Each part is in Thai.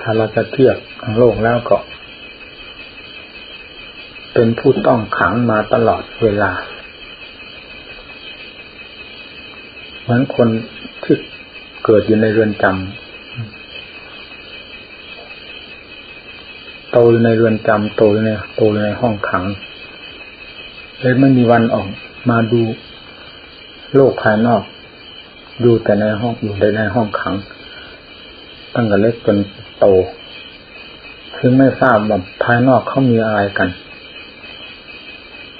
ถ้าเราจะเทียบทั้งโลกแล้วก็ เป็นผู้ต้องขังมาตลอดเวลา เหมือนคนที่เกิดอยู่ในเรือนจำโตอยู่ในเรือนจำโตอยู่ในโตอยู่ในห้องขังเลยไม่มีวันออกมาดูโลกภายนอกอยู่แต่ในห้องอยู่ในในห้องขัง ตั้งแต่เล็กจนโตซึ่งไม่ทราบว่าภายนอกเขามีอะไรกัน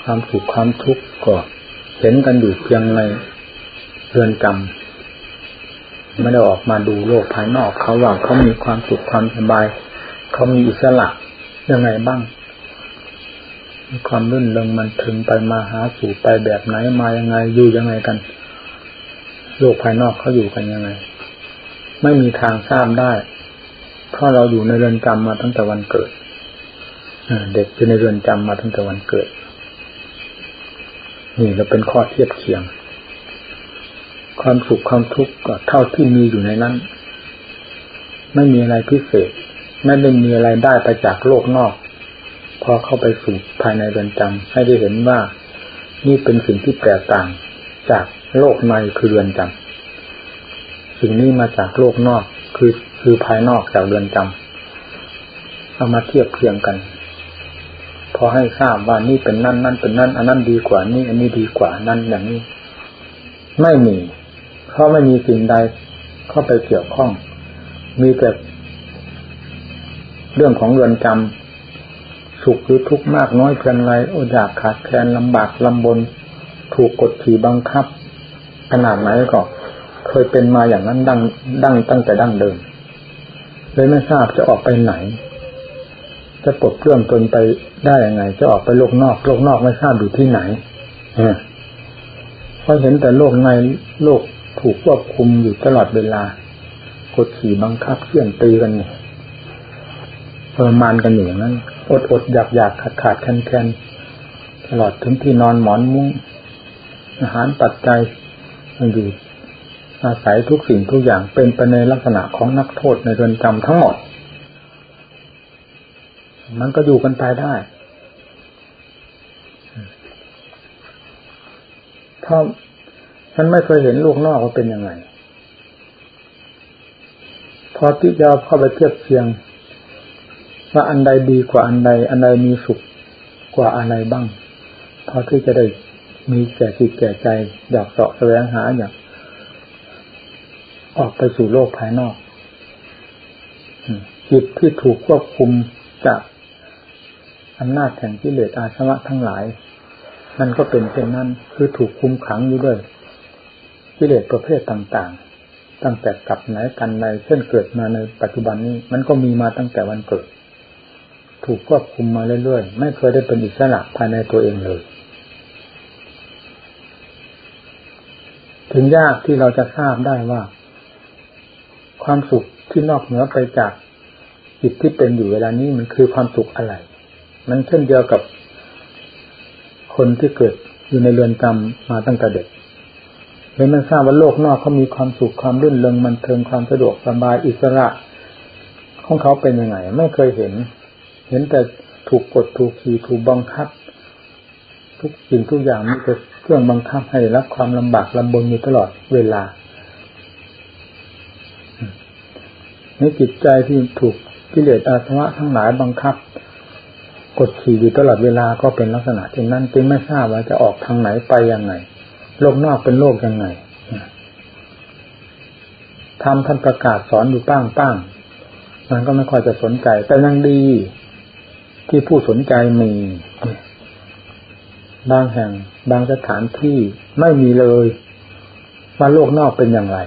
ความสุขความทุกข์ก็เห็นกันอยู่เพียงในเรือนจำไม่ได้ออกมาดูโลกภายนอกเขาว่าเขามีความสุขความสบาย เขามีอิสระยังไงบ้างความรื่นเริงมันถึงไปมาหาสู่ไปแบบไหนมายังไงอยู่ยังไงกัน โลกภายนอกเขาอยู่กันยังไง ไม่มีทางทราบได้ เพราะเราอยู่ในเรือนจำมาตั้งแต่วันเกิดเด็กอยู่ในเรือนจำมาตั้งแต่วันเกิด นี่เราเป็นข้อเทียบเคียง ความสุขความทุกข์ก็เท่าที่มีอยู่ในนั้น ไม่มีอะไรพิเศษ ไม่ได้มีอะไรได้ไปจากโลกนอก พอเข้าไปสู่ภายในเรือนจำให้ได้เห็นว่า นี่เป็นสิ่งที่แตกต่างจากโลกในคือเรือนจำ สิ่งนี้มาจากโลกนอก คือคือภายนอกจากเรือนจำเอามาเทียบเคียงกัน พอให้ทราบว่านี่เป็นนั่นนั่นเป็นนั่นอันนั้นดีกว่านี่อันนี้ดีกว่านั่นอย่างนี้ ไม่มี เพราะไม่มีสิ่งใดเข้าไปเกี่ยวข้อง มีแต่เรื่องของเรือนจำสุขหรือทุกข์มากน้อยเพียงไรอดอยากขาดแคลนลำบากลำบน ถูกกดขี่บังคับ ขนาดไหนก็ เคยเป็นมาอย่างนั้นดังดังตั้งแต่ดั้งเดิมเลยไม่ทราบจะออกไปไหน จะปลดเครื่องตนไปได้ยังไง จะออกไปโลกนอก โลกนอกไม่ทราบอยู่ที่ไหนเพราะเห็นแต่โลกในโลกถูกควบคุมอยู่ตลอดเวลากดขี่บังคับเขี่ยนตีกันเนี่ยเออมานกันอยู่างนั้น อดอดอยากอยากขาดขาดแคนแคนตลอดถึงที่นอนหมอนมุ้งอาหารปัจจัยมันอยู่ อาศัยทุกสิ่งทุกอย่างเป็นไปในลักษณะของนักโทษในเรือนจำทั้งหมด มันก็อยู่กันไปได้เพราะฉันไม่เคยเห็นลูกนอกว่าเป็นยังไง พอที่จะเข้าไปเทียบเทียง ว่าอันใดดีกว่าอันใด อันใดมีสุขกว่าอะไรบ้าง พอที่จะได้มีแก่จิตแก่ใจอยากเสาะแสวงหาอยาก ออกไปสู่โลกภายนอกจิตที่ถูกควบคุมจากอำนาจแห่งกิเลสอาสวะทั้งหลาย มันก็เป็นเช่นนั้นคือถูกคุมขังอยู่ด้วยกิเลสประเภทต่างๆ ตั้งแต่กับไหนกันในเช่นเกิดมาในปัจจุบันนี้ มันก็มีมาตั้งแต่วันเกิด ถูกควบคุมมาเรื่อยๆ ไม่เคยได้เป็นอิสระภายในตัวเองเลย ถึงยากที่เราจะทราบได้ว่า ความสุขที่นอกเหนือไปจากจิตที่เป็นอยู่เวลานี้มันคือความสุขอะไร มันเช่นเดียวกับคนที่เกิดอยู่ในเรือนจำมาตั้งแต่เด็กเลยมันทราบว่าโลกนอกเขามีความสุขความรื่นเริงมันเทิงความสะดวกสบายอิสระ ของเขาเป็นยังไง ไม่เคยเห็น เห็นแต่ถูกกดถูกขี่ถูกบังคับ ทุกสิ่งทุกอย่างมีแต่เครื่องบังคับให้รับความลำบากลำบนอยู่ตลอดเวลา ในจิตใจที่ถูกกิเลสอาสวะทั้งหลายบังคับ กดขี่อยู่ตลอดเวลาก็เป็นลักษณะเช่นนั้นจึงไม่ทราบว่าจะออกทางไหนไปยังไงโลกนอกเป็นโลกยังไงทำท่านประกาศสอนอยู่ป้างป้างมันก็ไม่ค่อยจะสนใจ แต่ยังดีที่ผู้สนใจมีบางแห่ง บางสถานที่ไม่มีเลยว่าโลกนอกเป็นอย่างไร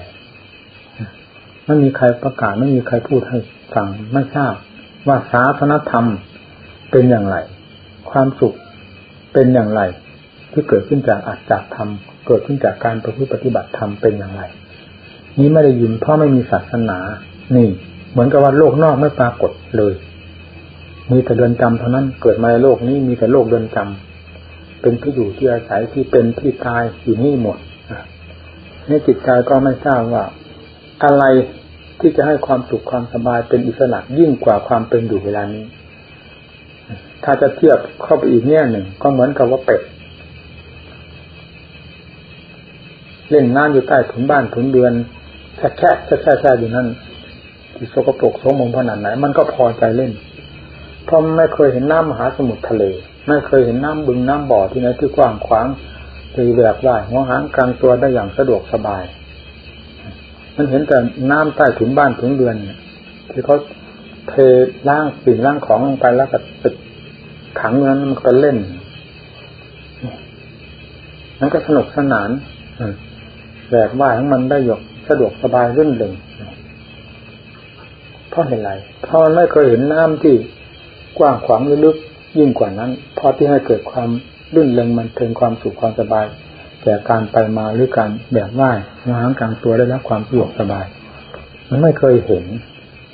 ไม่มีใครประกาศไม่มีใครพูดให้ฟังไม่ทราบว่าศาสนธรรมเป็นอย่างไร ความสุขเป็นอย่างไร ที่เกิดขึ้นจากอัจฉริธรรมเกิดขึ้นจากการประพฤติปฏิบัติธรรมเป็นอย่างไร นี้ไม่ได้ยินเพราะไม่มีศาสนา นี่ เหมือนกับว่าโลกนอกไม่ปรากฏเลย มีแต่เดินจำเท่านั้นเกิดมาในโลกนี้มีแต่โลกเดินจำเป็นที่อยู่ที่อาศัยที่เป็นที่ตายอยู่นี่หมดในจิตใจก็ไม่ทราบว่า อะไร ที่จะให้ความสุขความสบายเป็นอิสระยิ่งกว่าความเป็นอยู่เวลานี้ ถ้าจะเทียบเข้าไปอีกแง่หนึ่ง ก็เหมือนกับว่าเป็ดเล่นน้ำอยู่ใต้ถุนบ้านถุนเดือนแค่แค่แค่แค่แค่อยู่นั่นที่โสกปรกโสมมขนาดไหน มันก็พอใจเล่นเพราะไม่เคยเห็นน้ำมหาสมุทรทะเล ไม่เคยเห็นน้ำบึงน้ำบ่อที่ไหนที่กว้างขวางตีแบบได้หัวหางกลางตัวได้อย่างสะดวกสบาย มันเห็นแต่น้ำใต้ถุนบ้านถุนเดือนที่เขาเทล่างสิ่งล่างของลงไปแล้วก็ติดขังนั้นมันก็เล่นนั่นก็สนุกสนานแบกว่าของมันได้หยกสะดวกสบายรื่นเริงเพราะเหตุไรเพราะมันไม่เคยเห็นน้ำที่กว้างขวางลึกยิ่งกว่านั้นพราะที่ให้เกิดความรื่นเริงมันเทิงความสุขความสบาย แก่การไปมาหรือการแบบว่ายงางกลางตัวได้รับความสะดวกสบาย มันไม่เคยเห็น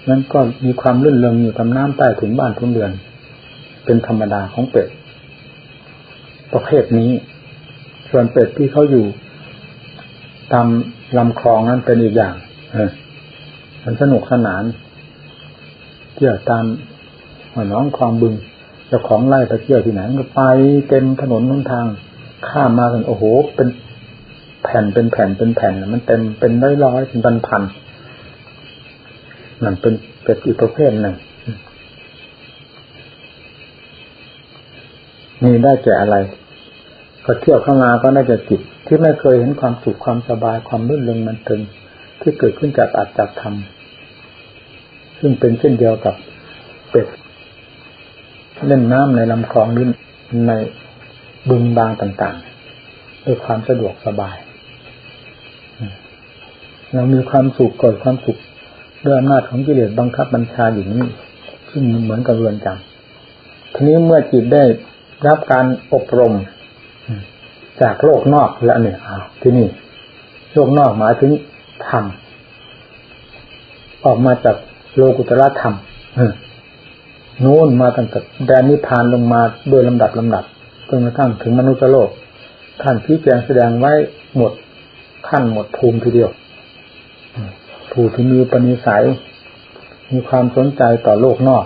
นั้นก็มีความรื่นเริงอยู่ทำน้ำใต้ถึงบ้านทุนเดือน เป็นธรรมดาของเป็ด ประเภทนี้ ส่วนเป็ดที่เขาอยู่ ตามลำคลองนั้นเป็นอีกอย่างเออมันสนุกสนานเที่ยวตามหัวน้องคลองบึงเจ้าของไล่ไปเที่ยวที่ไหนก็ไปเต็มถนนนุนทาง ข้ามมากันโอ้โห เป็นแผ่นเป็นแผ่นเป็นแผ่นมันเต็มเป็นร้อยร้อยเป็นพันพันนั่นเป็นเป็ดอีกประเภทหนึ่งนี่ได้แก่อะไร ก็เที่ยวเข้ามาก็ได้แก่จิต ที่ไม่เคยเห็นความสุขความสบายความรื่นเริงมันตึงที่เกิดขึ้นจากอัตจากธรรมซึ่งเป็นเช่นเดียวกับเป็ดเล่นน้ำในลำคลองหรือใน บึงบางต่างๆด้วยความสะดวกสบาย เรามีความสุขก่อนความสุขด้วยอำนาจของกิเลสบังคับบัญชาอยู่นี้ซึ่งเหมือนกับเรือนจำทีนี้เมื่อจิตได้รับการอบรม จากโลกนอกแล้วเนี่ยอ้าวที่นี่โลกนอกหมายถึงธรรมออกมาจากโลกุตระธรรมนู้นมาตั้งแต่แดนนิพพานลงมาโดยลำดับลำดับ จนกระทั่งถึงมนุษย์โลก ท่านชี้แจงแสดงไว้หมดขั้นหมดภูมิทีเดียว ผู้ที่มีปณิสัย มีความสนใจต่อโลกนอก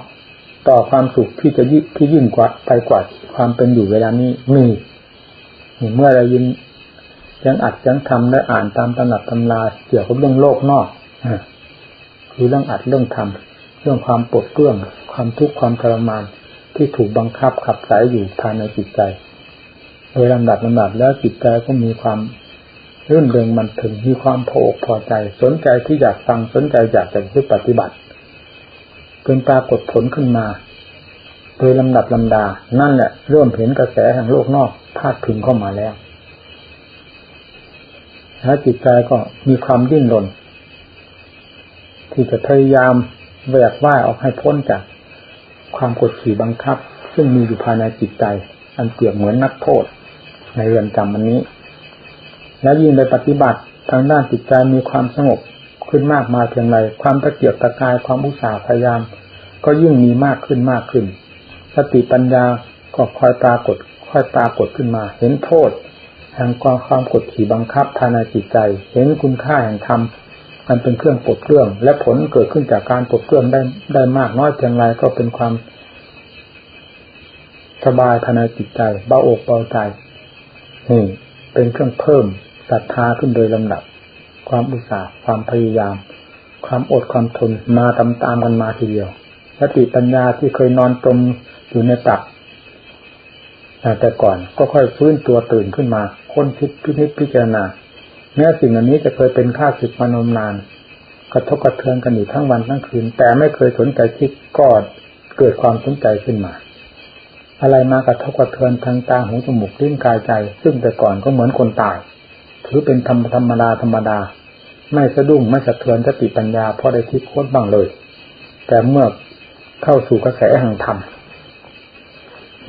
ต่อความสุขที่จะยิ่งที่ยิ่งกว่าไปกว่าความเป็นอยู่เวลานี้มีเมื่อเรายินยังอัดยังทำได้อ่านตามตำหนักตำราเกี่ยวกับเรื่องโลกนอกคือเรื่องอัดเรื่องทำเรื่องความปวดเปื้องความทุกข์ความทรมาน ที่ถูกบังคับขับสายอยู่ภายในจิตใจ โดยลำดับลำดับแล้วจิตใจก็มีความรื่นเริงมันถึงมีความพออกพอใจสนใจที่อยากฟังสนใจอยากจะปฏิบัติจนปรากฏผลขึ้นมา โดยลำดับลำดา นั่นแหละเริ่มเห็นกระแสแห่งโลกนอกพาดถึงเข้ามาแล้วแล้วจิตใจก็มีความดิ้นรนที่จะพยายามแหวกว่ายออกให้พ้นจาก ความกดขี่บังคับ ซึ่งมีอยู่ภายในจิตใจ อันเปรียบเหมือนนักโทษ ในเรือนจำมันนี้ และยิ่งในปฏิบัติทางด้านจิตใจมีความสงบขึ้นมากมาเพียงไรความตะเกียบตะกายความอุตสาห์พยายาม ก็ยิ่งมีมากขึ้นมากขึ้น สติปัญญาก็คอยปรากฏค่อยปรากฏขึ้นมา เห็นโทษแห่งความความกดขี่บังคับภายในจิตใจ เห็นคุณค่าแห่งธรรม มันเป็นเครื่องปลดเครื่อง และผลเกิดขึ้นจากการปลดเครื่องได้ได้มากน้อยเพียงไรก็เป็นความสบายภายในจิตใจเบาอกเบาใจนี่เป็นเครื่องเพิ่มศรัทธาขึ้นโดยลำดับ ความอุตสาห์ความพยายาม ความอดความทนมาตามตามกันมาทีเดียวสติปัญญาที่เคยนอนจมอยู่ในตักแต่ก่อนก็ค่อยฟื้นตัวตื่นขึ้นมาค้นคิดพิจิตพิจารณา แม้สิ่งอันนี้จะเคยเป็นข้าศึกมานมนาน กระทบกระเทือนกันอยู่ทั้งวันทั้งคืน แต่ไม่เคยสนใจคิดก็เกิดความสนใจขึ้นมา อะไรมากระทบกระเทือนทางตาหูจมูกลิ้นกายใจ ซึ่งแต่ก่อนก็เหมือนคนตาย ถือเป็นธรรมธรรมดาธรรมดา ไม่สะดุ้งไม่สะเทือนสติปัญญาพอได้คิดค้นบ้างเลย แต่เมื่อเข้าสู่กระแสแห่งธรรม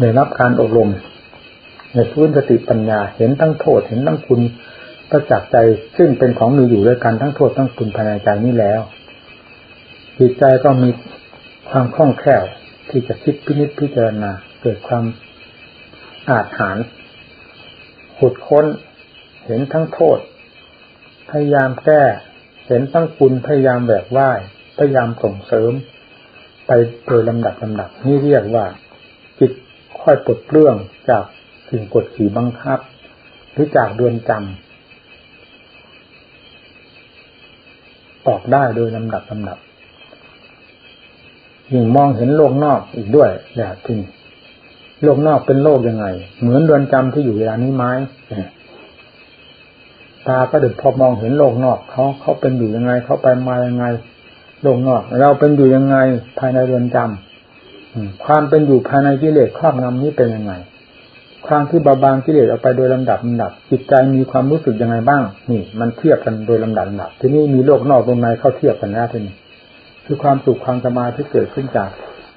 ได้รับการอบรมในพื้นสติปัญญาเห็นทั้งโทษเห็นทั้งคุณ ประจักษ์ใจซึ่งเป็นของมีอยู่ด้วยกันทั้งโทษทั้งคุณภายในใจนี้แล้ว จิตใจก็มีความคล่องแคล่วที่จะคิดพินิจพิจารณาเกิดความอาจหารขุดค้น เห็นทั้งโทษ พยายามแก้ เห็นตั้งคุณพยายามแบกไหว้พยายามส่งเสริม ไปโดยลำดับลำดับนี่เรียกว่า จิตค่อยปลดเปลื้องจากสิ่งกดขี่บังคับ หรือจากเดือนจำ ออกได้โดยลำดับลำดับยิ่งมองเห็นโลกนอกอีกด้วยแบบที่โลกนอกเป็นโลกยังไง เหมือนเรือนจำที่อยู่เวลานี้ไหมตาก็ดือดพอมองเห็นโลกนอกเขาเขาเป็นอยู่ยังไง เขาไปมายังไง โลกนอก เราเป็นอยู่ยังไงภายในเรือนจำความเป็นอยู่ภายในกิเลสครอบงำนี้เป็นยังไง ความที่เบาบางกิเลสออกไปโดยลำดับลำดับ จิตใจมีความรู้สึกยังไงบ้าง นี่ มันเทียบกันโดยลำดับลำดับ ทีนี้มีโลกนอกตรงในเข้าเทียบกันแล้วทีนี้คือความสุขความสมาธิเกิดขึ้นจาก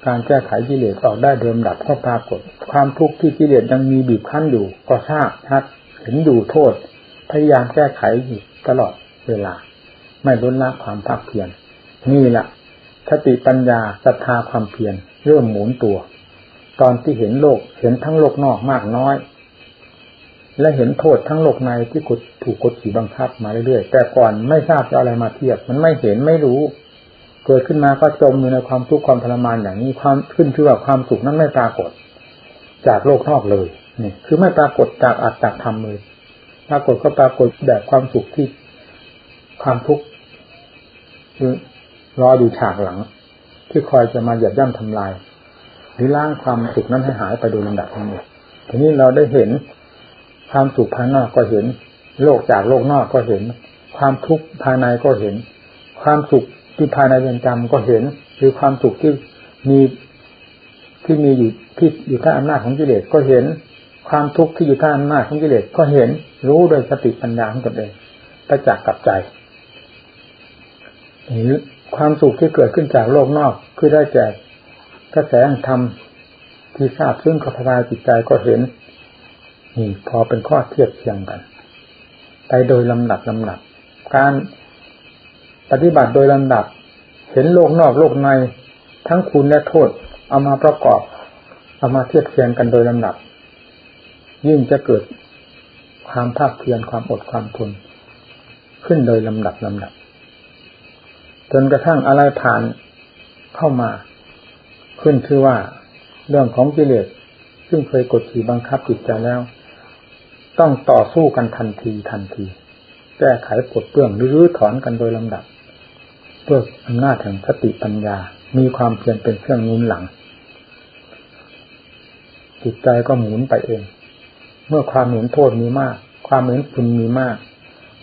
การแก้ไขกิเลสออกได้เดิมดับก็ปรากฏ ความทุกข์ที่กิเลสยังมีบีบคั้นอยู่ ก็ทราบชัดเห็นอยู่โทษ พยายามแก้ไขอยู่ตลอดเวลา ไม่ล้นละความภาคเพียรนี่แหละสติปัญญาศรัทธาความเพียรเริ่มหมุนตัว ตอนที่เห็นโลกเห็นทั้งโลกนอกมากน้อย และเห็นโทษทั้งโลกในที่กดถูกกดขี่บังคับมาเรื่อยๆแต่ก่อนไม่ทราบจะอะไรมาเทียบ มันไม่เห็นไม่รู้ เกิดขึ้นมาก็จมอยู่ในความทุกข์ความทรมานอย่างนี้ความขึ้นชื่อว่าความสุขนั้นไม่ปรากฏ จากโลกนอกเลยนี่คือไม่ปรากฏจากอัตตาธรรมเลยปรากฏก็ปรากฏแบบความสุขที่ความทุกข์รออยู่ฉากหลัง ที่คอยจะมาเหยียบย่ำทำลาย หรือล้างความสุขนั้นให้หายไปโดยลำดับทั้งหมดทีนี้เราได้เห็นความสุขภายนอกก็เห็น โลกจากโลกนอกก็เห็น ความทุกข์ภายในก็เห็น ความสุขที่ภายในเรือนจำก็เห็นคือความสุขที่มีที่มีอยู่ที่อยู่ใต้อำนาจของกิเลสก็เห็น ความทุกข์ที่อยู่ใต้อำนาจของกิเลสก็เห็น รู้โดยสติปัญญาของตนเองประจักษ์กับใจหรือความสุขที่เกิดขึ้นจากโลกนอกคือได้แก่ กระแสธรรมที่ทราบซึ่งขทายจิตใจก็เห็นนี่พอเป็นข้อเทียบเทียงกัน ไปโดยลำดับลำดับ การปฏิบัติโดยลำดับ เห็นโลกนอกโลกในทั้งคุณและโทษ เอามาประกอบ เอามาเทียบเทียงกันโดยลำดับ ยิ่งจะเกิดความภาคเพียรความอดความทนขึ้นโดยลำดับลำดับ จนกระทั่งอะไรผ่านเข้ามา ขึ้นชื่อว่าเรื่องของกิเลสซึ่งเคยกดขี่บังคับจิตใจแล้ว ต้องต่อสู้กันทันทีทันที แก้ไขปลดเปลื้องหรือรื้อถอนกันโดยลำดับด้วยอำนาจแห่งสติปัญญา มีความเพียรเป็นเครื่องนุนหลัง จิตใจก็หมุนไปเอง เมื่อความเห็นโทษมีมาก ความเห็นคุณมีมาก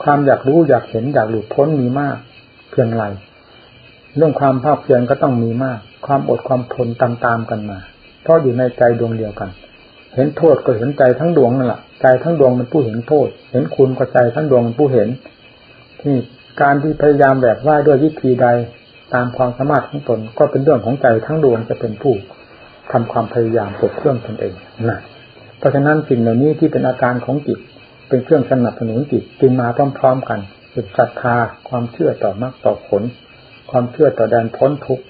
ความอยากรู้อยากเห็นอยากหลุดพ้นมีมาก เพียงไรเรื่องความภาคเพียรก็ต้องมีมาก ความอดความทนตามๆกันมา เพราะอยู่ในใจดวงเดียวกัน เห็นโทษก็เห็นใจทั้งดวงนั่นแหละใจทั้งดวงเป็นผู้เห็นโทษ เห็นคุณก็ใจทั้งดวงเป็นผู้เห็น ที่การที่พยายามแบบว่าด้วยวิธีใดตามความสามารถของตนก็เป็นเรื่องของใจทั้งดวงจะเป็นผู้ทำความพยายามปลดเครื่องตนเองนะเพราะฉะนั้นสิ่งเหล่านี้ที่เป็นอาการของจิต เป็นเครื่องสนับสนุนจิตจึงมาพร้อมๆกันคือศรัทธาความเชื่อต่อมรรคต่อผล ความเชื่อต่อแดนพ้นทุกข์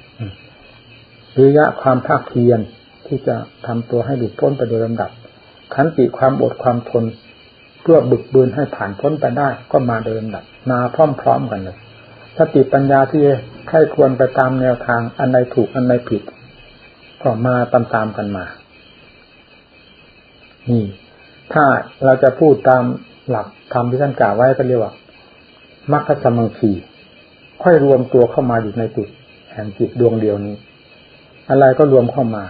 วิยะความภาคเพียรที่จะทำตัวให้หลุดพ้นไปโดยลำดับขันติความอดความทน เพื่อบึกบืนให้ผ่านพ้นไปได้ก็มาเดินดับ มาพร้อมๆกันเลยสติปัญญาที่ใครควรไปตามแนวทางอันใดถูกอันใดผิด ก็มาตามๆกันมา นี่ ถ้าเราจะพูดตามหลักธรรมที่ท่านกล่าวไว้ก็เรียกว่ามรรคสมังคีค่อยรวมตัวเข้ามาอยู่ในจุดแห่งจิตดวงเดียวนี้ อะไรก็รวมเข้ามา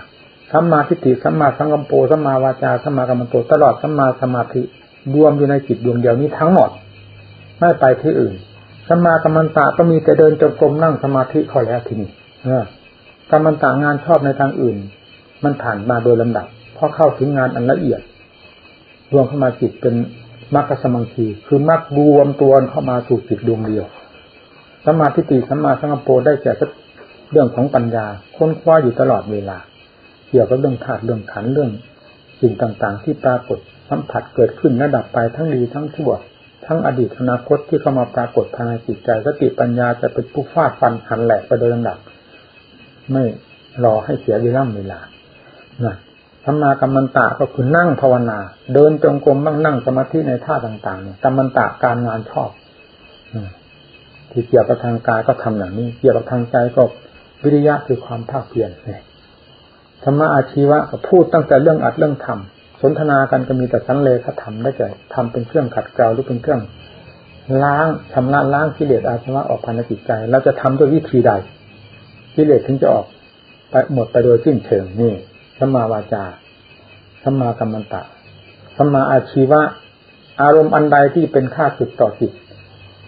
สัมมาทิฏฐิสัมมาสังกัมโปสัมมาวาจาสัมมากรรมโตตลอดสัมมาสมาธิรวมอยู่ในจิตดวงเดียวนี้ทั้งหมดไม่ไปที่อื่นสัมมากรรมตะก็มีแต่เดินจงกรมนั่งสมาธิคอยแล้วทีนี้กรรมตะงานชอบในทางอื่น มันผ่านมาโดยลำดับพราะเข้าถึงงานอันละเอียด รวมเข้ามาจิตเป็นมรรคสมังคีคือมรรครวมตัวเข้ามาสู่จิตดวงเดียวสัมมาธิติสัมมาสังกัปรได้แก่ เรื่องของปัญญาค้นคว้าอยู่ตลอดเวลา เกี่ยวกับเรื่องธาตุเรื่องขันเรื่องสิ่งต่างๆ ที่ปรากฏสัมผัสเกิดขึ้นระดับไปทั้งดีทั้งชั่วทั้งอดีตอนาคตที่เข้ามาปรากฏภายในจิตใจสติปัญญาจะเป็นผู้ฟาดฟันหันแหลกไปโดยลำดับไม่รอให้เสียเวลาเวลานะธรรมากรรมันตะก็คือนั่งภาวนา เดินจงกรมบ้างนั่งสมาธิในท่าต่างๆเนี่ยกรรมันตะการงานชอบที่เกี่ยวกับทางกายก็ทำอย่างนี้ เกี่ยวกับทางใจก็ วิริยะคือความภาคเพียรเนี่ยธรรมะอาชีวะพูดตั้งแต่เรื่องอัดเรื่องทำสนทนากันก็มีแต่สันเลขธรรมได้แก่ทำเป็นเครื่องขัดเกลาหรือเป็นเครื่องล้างชำระล้างกิเลสอาสวะออกภายในจิตใจ เราจะทำด้วยวิธีใดกิเลสถึงจะออกไปหมดไปโดยสิ้นเชิงนี่สัมมาวาจาสัมมากัมมันตะสัมมาอาชีวะ อารมณ์อันใดที่เป็นค่าสึกต่อจิต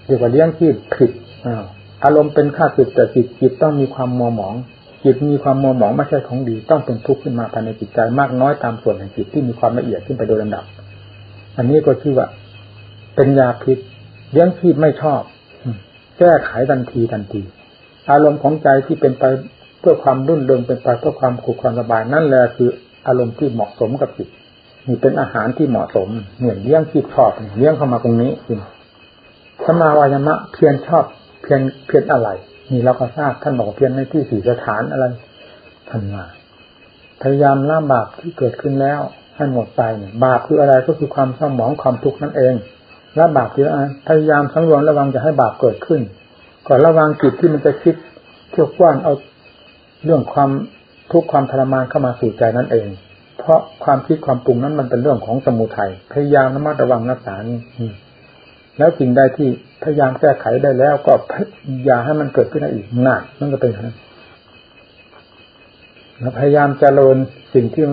เรียกว่าเลี้ยงที่ผิดอา อารมณ์เป็นค่าสึกต่จิตจิตต้องมีความมัวหมอง จิตมีความมัวหมองไม่ใช่ของดีต้องเป็นทุกข์ขึ้นมาภายในจิตใจมากน้อยตามส่วนแห่งจิตที่มีความละเอียดขึ้นไปโดยลำดับ อันนี้ก็ชื่อว่า เป็นยาพิษเลี้ยงชีพไม่ชอบแก้ไขทันทีทันที อารมณ์ของใจที่เป็นไปเพื่อความรุ่นเริงเป็นไปเพื่อความขุความสบายนั่นแหละคืออารมณ์ที่เหมาะสมกับจิตนี่เป็นอาหารที่เหมาะสมเนี่ยเลี้ยงชีพชอบเลี้ยงเข้ามาตรงนี้จริงสมาวายมะเพียรชอบ เพียรเพียรอะไร นี่เราก็ทราบท่านบอกเพียรในที่สี่สถานอะไรท่านมาพยายามละบาปที่เกิดขึ้นแล้วให้หมดไปเนี่ยบาปคืออะไรก็คือความเศร้าหมองความทุกข์นั่นเองละบาปคืออะไรพยายามสังวรระวังจะให้บาปเกิดขึ้นก่อนระวังจิตที่มันจะคิดเที่ยวกว้านเอาเรื่องความทุกข์ความทรมานเข้ามาสู่ใจนั่นเอง เพราะความคิดความปรุงนั้นมันเป็นเรื่องของสมุทัยพยายามระมัดระวังรักษานี่ แล้วสิ่งใดที่พยายามแก้ไขได้แล้ว ก็อย่าให้มันเกิดขึ้นอีกหนักนั่นก็เป็นอย่างนั้นพยายามเจริญสิ่งที่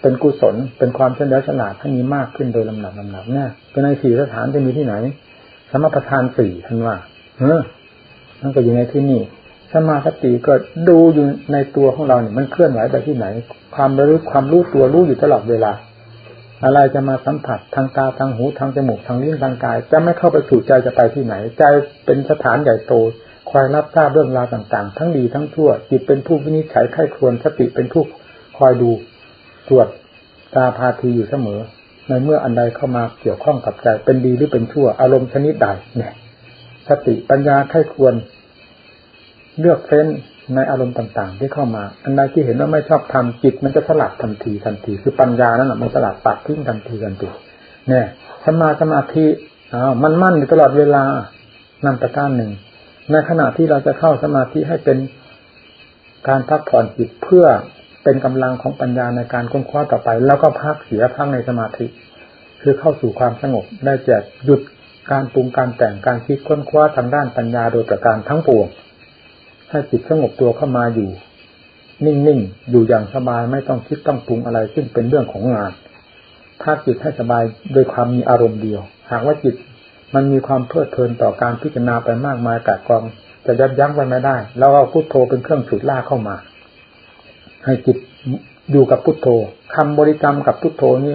เป็นกุศลเป็นความเฉลียวฉลาดให้มีมากขึ้นโดยลำดับลำดับเนี่ยเป็นในสี่สถานจะมีที่ไหน สมประทานสี่ท่านว่าเออนั่นก็อยู่ในที่นี่สมาสติก็ดูอยู่ในตัวของเราเนี่ยมันเคลื่อนไหวไปที่ไหน ความรู้ความรู้ตัวรู้อยู่ตลอดเวลา อะไรจะมาสัมผัสทางตาทางหูทางจมูกทางลิ้นทางกาย จะไม่เข้าไปสู่ใจจะไปที่ไหน ใจเป็นสถานใหญ่โตคอยรับทราบเรื่องราวต่างๆ ทั้งดีทั้งชั่วจิตเป็นผู้วินิจฉัยไข้ควรสติเป็นผู้คอยดูตรวจตาพาทีอยู่เสมอ ในเมื่ออันใดเข้ามาเกี่ยวข้องกับใจเป็นดีหรือเป็นชั่ว อารมณ์ชนิดใดเนี่ยสติปัญญาไข้ควร เลือกเฟ้น ในอารมณ์ต่าง ๆ ที่เข้ามา อันใดที่เห็นว่าไม่ชอบทำจิต มันจะสลัดทันทีทันที คือปัญญานั่นแหละมันสลัดตัดทิ้งทันทีทันทีเนี่ยสมาสมาธิอ้าวมันมั่นอยู่ตลอดเวลานั่นประการหนึ่ง ในขณะที่เราจะเข้าสมาธิให้เป็นการพักผ่อนจิตเพื่อเป็นกำลังของปัญญาในการค้นคว้าต่อไป แล้วก็พักเสียพักในสมาธิ คือเข้าสู่ความสงบได้แจกหยุดการปรุงการแต่งการคิดค้นคว้าทางด้านปัญญาโดยประการทั้งปวง ให้จิตสงบตัวเข้ามาอยู่ นิ่งๆ อยู่อย่างสบายไม่ต้องคิดต้องปรุงอะไร ซึ่งเป็นเรื่องของงาน ถ้าจิตให้สบายโดยความมีอารมณ์เดียว หากว่าจิตมันมีความเพลิดเพลินต่อการพิจารณาไปมากมายกะกองจะยับยั้งไว้ไม่ได้ แล้วเอาพุทโธเป็นเครื่องฉุดล่าเข้ามา ให้จิตอยู่กับพุทโธคำบริกรรมกับพุทโธนี้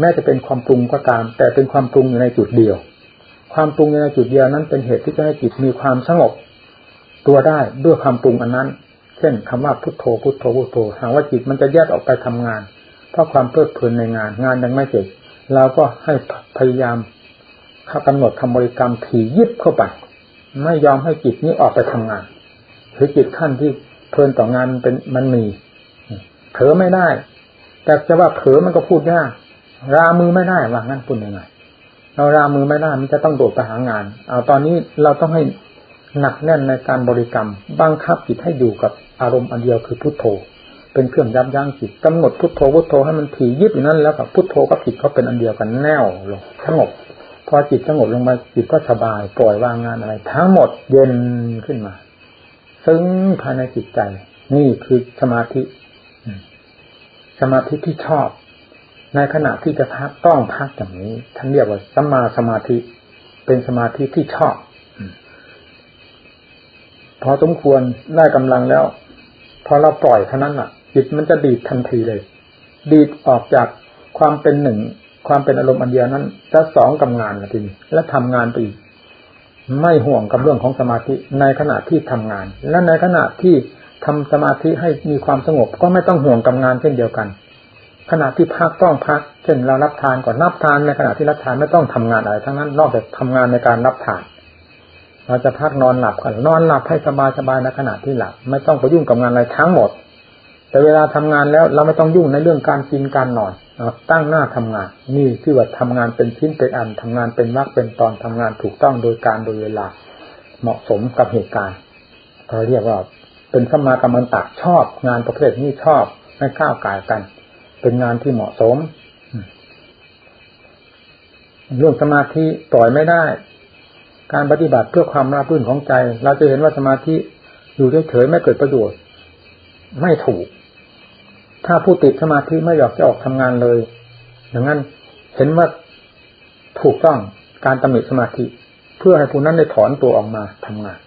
แม้จะเป็นความปรุงก็ตาม แต่เป็นความปรุงอยู่ในจุดเดียว ความปรุงอยู่ในจุดเดียวนั้นเป็นเหตุที่จะให้จิตมีความสงบ ตัวได้ด้วยความปรุงอันนั้น เช่นคำว่าพุทโธพุทโธพุทโธหากว่าจิตมันจะแยกออกไปทำงาน เพราะความเพลิดเพลินในงานงานยังไม่เสร็จเราก็ให้พยายามเข้ากำหนดคำบริกรรมถี่ยิบเข้าไป ไม่ยอมให้จิตนี้ออกไปทำงานคือจิตขั้นที่เพลินต่องานเป็นมันมีเผลอไม่ได้ แต่จะว่าเผลอมันก็พูดยากรามือไม่ได้ว่างั้นพูดยังไงเรารามือไม่ได้มันจะต้องโดดไปหางาน เอาตอนนี้เราต้องให้ หนักแน่นในการบริกรรมบังคับจิตให้อยู่กับอารมณ์อันเดียวคือพุทโธ เป็นเครื่องยับยั้งจิตกำหนดพุทโธพุทโธให้มันถี่ยิบอยู่นั่นแล้วกับพุทโธกับจิตเขาเป็นอันเดียวกันแน่วลงสงบพอจิตสงบลงมาจิตก็สบาย ปล่อยวางงานอะไร ทั้งหมดเย็นขึ้นมา ซึ่งภายในจิตใจ นี่คือสมาธิ สมาธิที่ชอบ ในขณะที่จะพักต้องพักอย่างนี้ท่านเรียกว่าสัมมาสมาธิ เป็นสมาธิที่ชอบ พอสมควรได้กำลังแล้ว พอเราปล่อยเท่านั้นอะ จิตมันจะดีดทันทีเลย ดีดออกจากความเป็นหนึ่ง ความเป็นอารมณ์อันเดียวนั้นจะสองกำงานนะทีนี้และทำงานไปอีกไม่ห่วงกับเรื่องของสมาธิในขณะที่ทำงาน และในขณะที่ทำสมาธิให้มีความสงบ ก็ไม่ต้องห่วงกับงานเช่นเดียวกัน ขณะที่พักต้องพัก เช่นเรารับทานก่อนรับทานในขณะที่รับทานไม่ต้องทำงานอะไรทั้งนั้น นอกจากทำงานในการรับทาน เราจะพักนอนหลับกันนอนหลับให้สบายสบายในขณะที่หลับ ไม่ต้องไปยุ่งกับงานอะไรทั้งหมด แต่เวลาทำงานแล้วเราไม่ต้องยุ่งในเรื่องการกินการนอนตั้งหน้าทำงาน นี่ที่ว่าทำงานเป็นชิ้นเป็นอันทำงานเป็นวักเป็นตอนทำงานถูกต้องโดยการโดยเวลาเหมาะสมกับเหตุการณ์เราเรียกว่าเป็นสมากรรมันตะชอบ งานประเภทนี้ชอบไม่ก้าวกายกัน เป็นงานที่เหมาะสมเรื่องสมาธิปล่อยไม่ได้ การปฏิบัติเพื่อความราบรื่นของใจ เราจะเห็นว่าสมาธิอยู่เฉยๆไม่เกิดประโยชน์ ไม่ถูก ถ้าผู้ติดสมาธิไม่อยากจะออกทำงานเลย อย่างนั้นเห็นว่าถูกต้องการตำหนิสมาธิ เพื่อให้ผู้นั้นได้ถอนตัวออกมาทำงาน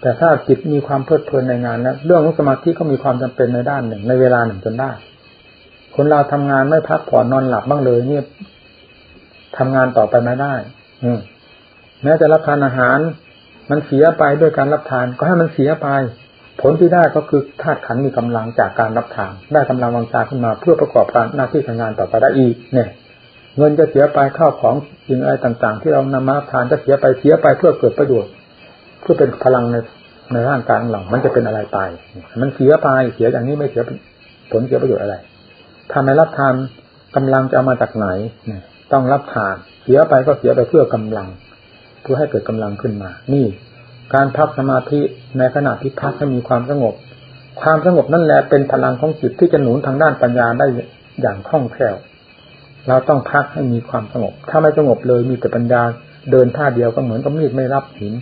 แต่ถ้าจิตมีความเพลิดเพลินในงานแล้วเรื่องของสมาธิก็มีความจำเป็นในด้านหนึ่ง ในเวลาหนึ่งจนได้ คนเราทำงานไม่พักผ่อนนอนหลับบ้างเลยเนี่ยทำงานต่อไปไม่ได้ อืม แม้จะรับทานอาหาร มันเสียไปด้วยการรับทาน ก็ให้มันเสียไป ผลที่ได้ก็คือธาตุขันมีกำลังจากการรับทาน ได้กำลังวังชาขึ้นมาเพื่อประกอบการหน้าที่การงานต่อไปได้อีกเนี่ยเงินจะเสียไปข้าวของสิ่งอะไรต่าง ๆ ที่เรานำมาทานจะเสียไปเสียไปเพื่อเกิดประโยชน์เพื่อเป็นพลังในในร่างกายของเรามันจะเป็นอะไรไปมันเสียไปเสียอย่างนี้ไม่เสียผลเสียประโยชน์อะไรทำให้รับทานกำลังจะเอามาจากไหนต้องรับทานเสียไปก็เสียไปเพื่อกำลัง เพื่อให้เกิดกำลังขึ้นมา นี่ การพักสมาธิในขณะที่พักให้มีความสงบ ความสงบนั่นแหละเป็นพลังของจิตที่จะหนุนทางด้านปัญญาได้อย่างคล่องแคล่ว เราต้องพักให้มีความสงบ ถ้าไม่สงบเลยมีแต่ปัญญาเดินท่าเดียวก็เหมือนกับมีดไม่รับหิน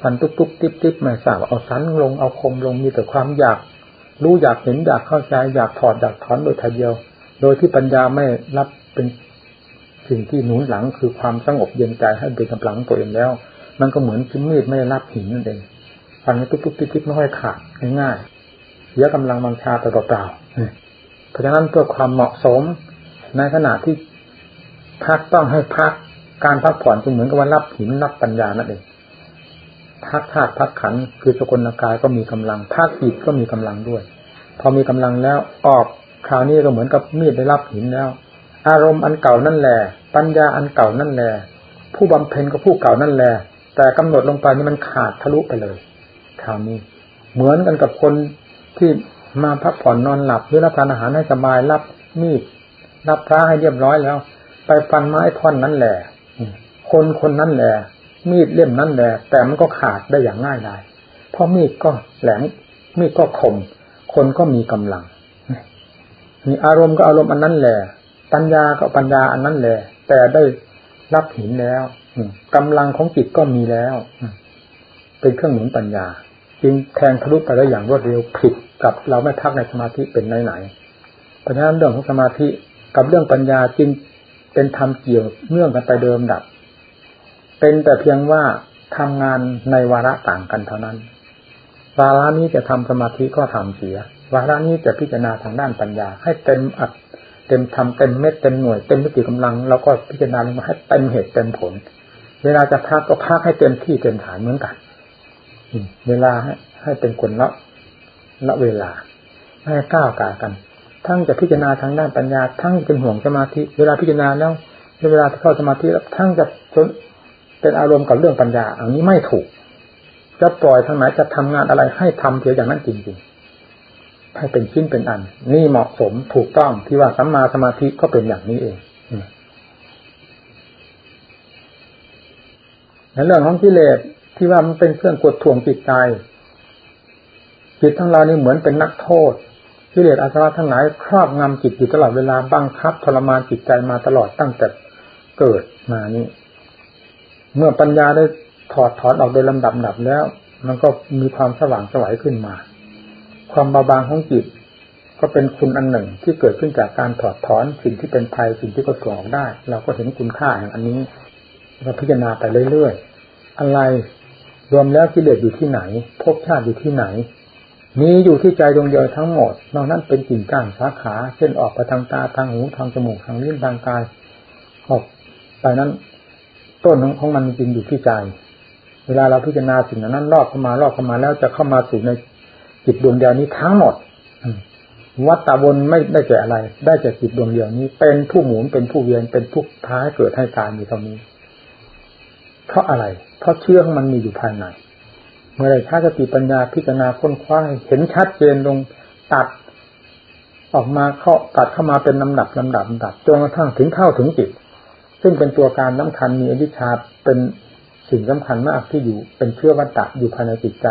ฟันตุ๊บตุ๊บติ๊บติ๊บไม่ทราบเอาสันลงเอาคมลงมีแต่ความอยากรู้อยากเห็นอยากเข้าใจอยากถอดอยากถอนโดยทีเดียว โดยที่ปัญญาไม่รับเป็น สิ่งที่หนุนหลังคือความสงบเย็นใจให้เป็นกำลังตัวเองแล้ว มันก็เหมือนชิ้นมีดไม่รับหินนั่นเองฟันตุ๊บตุ๊บติ๊บติ๊บไม่ค่อยขาดง่ายๆเสียกำลังบังชาไปเปล่าๆเพราะฉะนั้นเพื่อความเหมาะสมในขณะที่พักต้องให้พักการพักผ่อนจึงเหมือนกับว่ารับหินรับปัญญานั่นเองพักธาตุพักขันคือสกุลกายก็มีกำลังพักจิตก็มีกำลังด้วย พอมีกำลังแล้วออกคราวนี้ก็เหมือนกับมีดได้รับหินแล้ว อารมณ์อันเก่านั่นแหละปัญญาอันเก่านั่นแหละผู้บำเพ็ญก็ผู้เก่านั่นแหละแต่กำหนดลงไปนี่มันขาดทะลุไปเลยคราวนี้ เหมือนกันกับคนที่มาพักผ่อนนอนหลับหรือรับทานอาหารให้สบายรับมีดรับพระให้เรียบร้อยแล้ว ไปฟันไม้ท่อนนั้นแหละคนคนนั้นแหละมีดเล่มนั้นแหละแต่มันก็ขาดได้อย่างง่ายดายเพราะมีดก็แหลมมีดก็คมคนก็มีกำลังมีอารมณ์ก็อารมณ์อันนั้นแหละ ปัญญาก็ปัญญาอันนั้นแหละ แต่ได้รับหินแล้วกำลังของจิตก็มีแล้วเป็นเครื่องหนุนปัญญา จึงแทงทะลุไปได้อย่างรวดเร็วผิดกับเราไม่พักในสมาธิเป็นไหนไหนเพราะฉะนั้นเรื่องของสมาธิกับเรื่องปัญญาจึงเป็นธรรมเกี่ยวเนื่องกันไปเดิมดับ เป็นแต่เพียงว่าทำงานในวาระต่างกันเท่านั้น วาระนี้จะทำสมาธิก็ทำเสีย วาระนี้จะพิจารณาทางด้านปัญญา ให้เต็มอัด เต็มทำเต็มเม็ดเต็มหน่วยเต็มมิติกำลังแล้วก็พิจารณาลงมาให้เต็มเหตุเต็มผล เวลาจะพักก็พักให้เต็มที่เต็มฐานเหมือนกันเวลาให้ให้เป็นคนละละเวลาให้ก้าวกากัน ทั้งจะพิจารณาทางด้านปัญญา ทั้งเป็นห่วงสมาธิเวลาพิจารณาแล้วเวลาเข้าสมาธิทั้งจะเป็นอารมณ์กับเรื่องปัญญาอันนี้ไม่ถูกจะปล่อยทางไหนจะทำงานอะไรให้ทำเพียงอย่างนั้นจริงๆ ให้เป็นชิ้นเป็นอัน นี่เหมาะสมถูกต้องที่ว่าสัมมาสมาธิก็เป็นอย่างนี้เองในเรื่องของกิเลสที่ว่ามันเป็นเครื่องกดท่วงจิตใจจิตทั้งเรานี่เหมือนเป็นนักโทษกิเลสอาสวะทั้งหลายครอบงำจิตอยู่ตลอดเวลาบังคับทรมานจิตใจมาตลอดตั้งแต่เกิดมานี่ เมื่อปัญญาได้ถอดถอนออกโดยลำดับดับแล้ว มันก็มีความสว่างสวัยขึ้นมา ความเบาบางของจิต ก็เป็นคุณอันหนึ่งที่เกิดขึ้นจากการถอดถอนสิ่งที่เป็นภัยสิ่งที่ก็ถ่วงออกได้ เราก็เห็นคุณค่าแห่งอันนี้เราพิจารณาไปเรื่อยๆอะไรรวมแล้วกิเลสอยู่ที่ไหนภพชาติอยู่ที่ไหน มีอยู่ที่ใจดวงเดียวทั้งหมด นอกนั้นเป็นกิ่งก้านสาขา เช่นออกไปทางตาทางหูทางจมูกทางลิ้นทางกายออกไปนั้นต้นของมันจริงอยู่ที่ใจ เวลาเราพิจารณาสิ่งนั้นรอบเข้ามา รอบเข้ามาแล้วจะเข้ามาสู่ใน จิตดวงเดียวนี้ทั้งหมดวัตตาบนไม่ได้แก่อะไร ได้แก่จิตดวงเดียวนี้ เป็นผู้หมุนเป็นผู้เวียนเป็นผู้ท้ายเกิดให้ตายอยู่ตรงนี้ เพราะอะไร เพราะเชื่อของมันมีอยู่ภายในเมื่อไรถ้าสติปัญญาพิจารณาค้นคว้าเห็นชัดเจนลงตัดออกมาเข้าตัดเข้ามาเป็นลำดับลำดับลำดับจนกระทั่งถึงเข้าถึงจิต ซึ่งเป็นตัวการสำคัญมีอวิชชาเป็นสิ่งสำคัญมากที่อยู่เป็นเชื้อวัตตะอยู่ภายในจิตใจ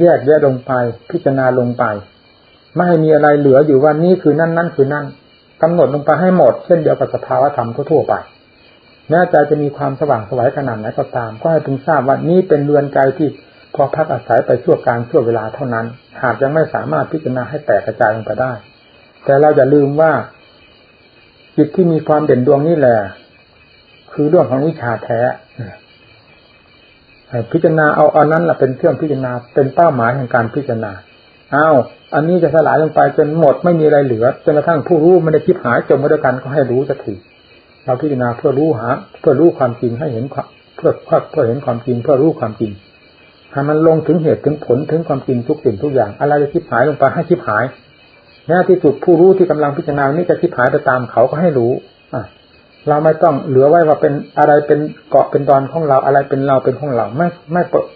แยกแยะลงไป พิจารณาลงไป ไม่ให้มีอะไรเหลืออยู่ว่านี่คือนั่นนั่นคือนั่นกำหนดลงไปให้หมด เช่นเดียวกับสภาวธรรมทั่วไปแม้ใจจะมีความสว่างสวัยขนาดไหนก็ตาม ก็ให้พึงทราบว่านี่เป็นเรือนใจที่พอพักอาศัยไปชั่วการชั่วเวลาเท่านั้น หากยังไม่สามารถพิจารณาให้แตกกระจายลงไปได้ แต่เราอย่าลืมว่า จิตที่มีความเด่นดวงนี่แหละคือเรื่องของวิชาแท้ พิจารณาเอาอันนั้นแหละเป็นเครื่องพิจารณาเป็นเป้าหมายแห่งการพิจารณาอ้าวอันนี้จะสลายลงไปจนหมดไม่มีอะไรเหลือจนกระทั่งผู้รู้ไมันได้คิดหายจมมาด้วยกันก็ให้รู้สักทีเราพิจารณาเพื่อรู้หา เพื่อรู้ความจริงให้เห็นเพื่อเพื่อเห็นความจริง เพื่อรู้ความจริงให้มันลงถึงเหตุถึงผลถึงความจริงทุกสิ่งทุกอย่างอะไรจะคิดหายลงไปให้คิดหายแม้ที่สุดผู้รู้ที่กำลังพิจารณานี้จะคิดหายไปตามเขาก็ให้รู้อะ เราไม่ต้องเหลือไว้ว่าเป็นอะไรเป็นเกาะเป็นตอนของเราอะไรเป็นเราเป็นของเราไม่ไม่เปิด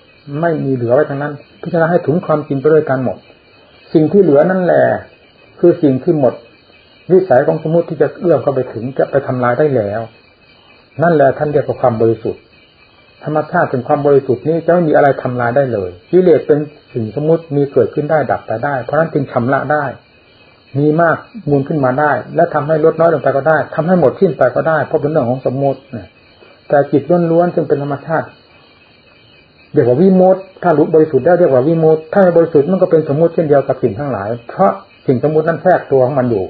ไม่มีเหลือไว้ทั้งนั้น พิจารณาให้ถึงความจริงไปด้วยกันหมด สิ่งที่เหลือนั่นแหละคือสิ่งที่หมด วิสัยของสมมติที่จะเอื้อมเข้าไปถึงจะไปทำลายได้แล้ว นั่นแหละท่านเรียกว่าความบริสุทธิ์ ธรรมชาติเป็นความบริสุทธิ์นี้จะไม่มีอะไรทำลายได้เลยกิเลสเป็นสิ่งสมมติมีเกิดขึ้นได้ดับไปได้ เพราะนั้นจึงชำระได้ มีมากมูลขึ้นมาได้ และทำให้ลดน้อยลงไปก็ได้ทำให้หมดสิ้นไปก็ได้ เพราะเป็นเรื่องของสมมติแต่จิตล้วนๆซึ่งเป็นธรรมชาติเรียกว่าวิมุตถ้ารู้บริสุทธิ์ได้เรียกว่าวิมุตถ้าไม่บริสุทธิ์มันก็เป็นสมมติเช่นเดียวกับสิ่งทั้งหลาย เพราะสิ่งสมมตินั้นแทรกตัวของมันอยู่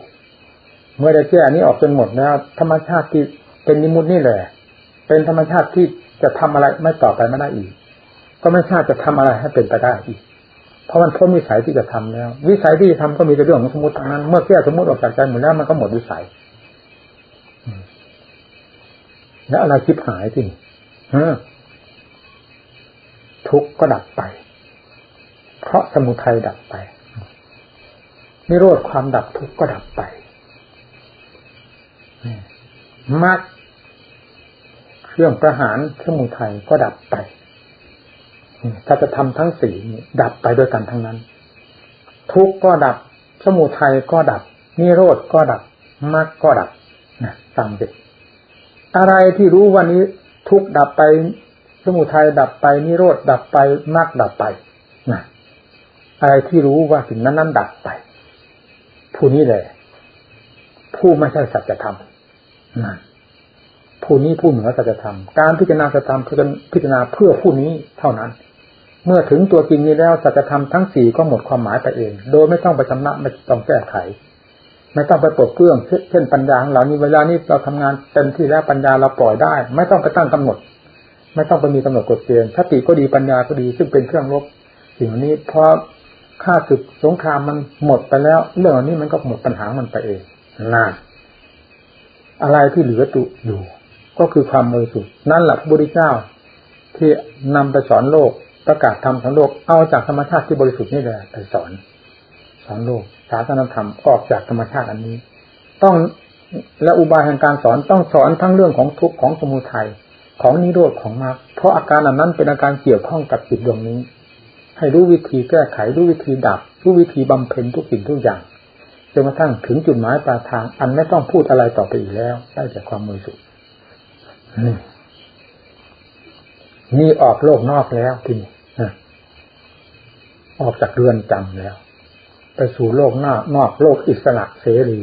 เมื่อได้แก้นี้ออกจนหมดแล้วธรรมชาติที่เป็นนิมุตนี่แหละ เป็นธรรมชาติที่จะทำอะไรไม่ต่อไปไม่ได้อีก ก็ไม่ทราบจะทำอะไรให้เป็นไปได้อีก เพราะมันพ้นวิสัยที่จะทำแล้ว วิสัยที่จะทำก็มีแต่เรื่องของสมมติทั้งนั้น เมื่อแก้สมมติออกจากใจหมดแล้วมันก็หมดวิสัยแล้วอะไรคิดหายที่ทุกข์ก็ดับไป เพราะสมุทัยดับไป นิโรธความดับทุกข์ก็ดับไปมรรคเครื่องประหารสมุทัยก็ดับไป ถ้าจะทำทั้งสี่ดับไปด้วยกันทั้งนั้น ทุกก็ดับ สมุทัยก็ดับ นิโรธก็ดับมรรคก็ดับนะฟังดิอะไรที่รู้วันนี้ ทุกดับไป สมุทัยดับไป นิโรธดับไปมรรคดับไปนะอะไรที่รู้ว่าสิ่งนั้นนั้นดับไป ผู้นี้แหละผู้ไม่ใช่สัจธรรมนั่นผู้นี้ผู้เหนือสัจธรรม การพิจารณาสัจธรรมพิจารณาเพื่อผู้นี้เท่านั้น เมื่อถึงตัวจริงนี้แล้วสัจธรรมทั้งสี่ก็หมดความหมายไปเอง โดยไม่ต้องไปชำระไม่ต้องแก้ไข ไม่ต้องไปปลดเครื่องเช่นปัญญาของเรานี้เวลานี้เราทำงานเต็มที่แล้วปัญญาเราปล่อยได้ ไม่ต้องไปตั้งกำหนด ไม่ต้องไปมีกำหนดกฎเกณฑ์สติก็ดีปัญญาก็ดีซึ่งเป็นเครื่องลบสิ่งนี้เพอค่าศึกสงครามมันหมดไปแล้ว เรื่องนี้มันก็หมดปัญหามันไปเองน่าอะไรที่เหลือตุอยู่ ก็คือความบริสุทธิ์นั่นแหละพระพุทธเจ้าที่นำไปสอนโลก ประกาศธรรมของโลกเอาจากธรรมชาติที่บริสุทธิ์นี่แหละไปสอนสอนโลกศาสนธรรมออกจากธรรมชาติอันนี้ ต้องและอุบายแห่งการสอนต้องสอนทั้งเรื่องของทุกข์ของสมุทัยของนิโรธของมรรคเพราะอาการอันนั้นเป็นอาการเกี่ยวข้องกับจิตดวงนี้ ให้รู้วิธีแก้ไขรู้วิธีดับรู้วิธีบำเพ็ญทุกสิ่งทุกอย่างจนกระทั่งถึงจุดหมายปลายทาง อันไม่ต้องพูดอะไรต่อไปอีกแล้ว ได้จากความมือสุด นี่ออกโลกนอกแล้วทีนี่ออกจากเรือนจำแล้ว ไปสู่โลกหน้านอกโลกอิสระเสรี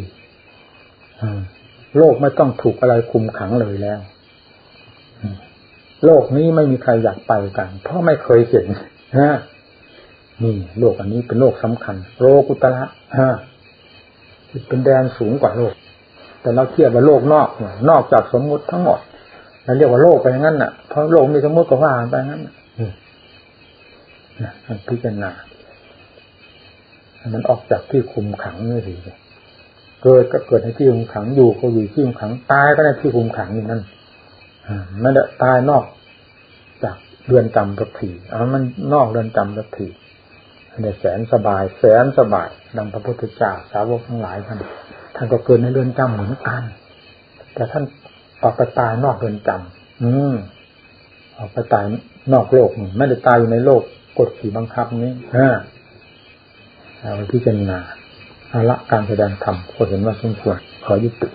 โลกไม่ต้องถูกอะไรคุมขังเลยแล้ว โลกนี้ไม่มีใครอยากไปกัน เพราะไม่เคยเห็นฮะนี่โลกอันนี้เป็นโลกสำคัญ โลกุตระฮะเป็นแดนสูงกว่าโลก แต่เราเทียบกับโลกนอก นอกจากสมมุติทั้งหมด เราเรียกว่าโลกไปอย่างนั้นน่ะเพราะโลกมีสมมุติก็ว่าไปอย่างนั้นนะพิจารณา มันออกจากที่คุมขังนี่สิเกิดก็เกิดในที่คุมขังอยู่ก็อยู่ที่คุมขังตายก็ในที่คุมขังนี่นั่นไม่ได้ตายนอก จากเรือนจำสักทีเอามันนอกเรือนจำสักทีเนี่ยแสนสบาย แสนสบาย ดังพระพุทธเจ้าสาวกทั้งหลายท่านท่านก็เกิดในเรือนจำเหมือนกันแต่ท่าน ออกไปตายนอกเรือนจำอืมออกไปตายนอกโลกไม่ได้ตายอยู่ในโลกกดขี่บังคับนี้ฮะเอาพิจารณาอาละการแสดงธรรมก็เห็นว่าสมควรขอยุติ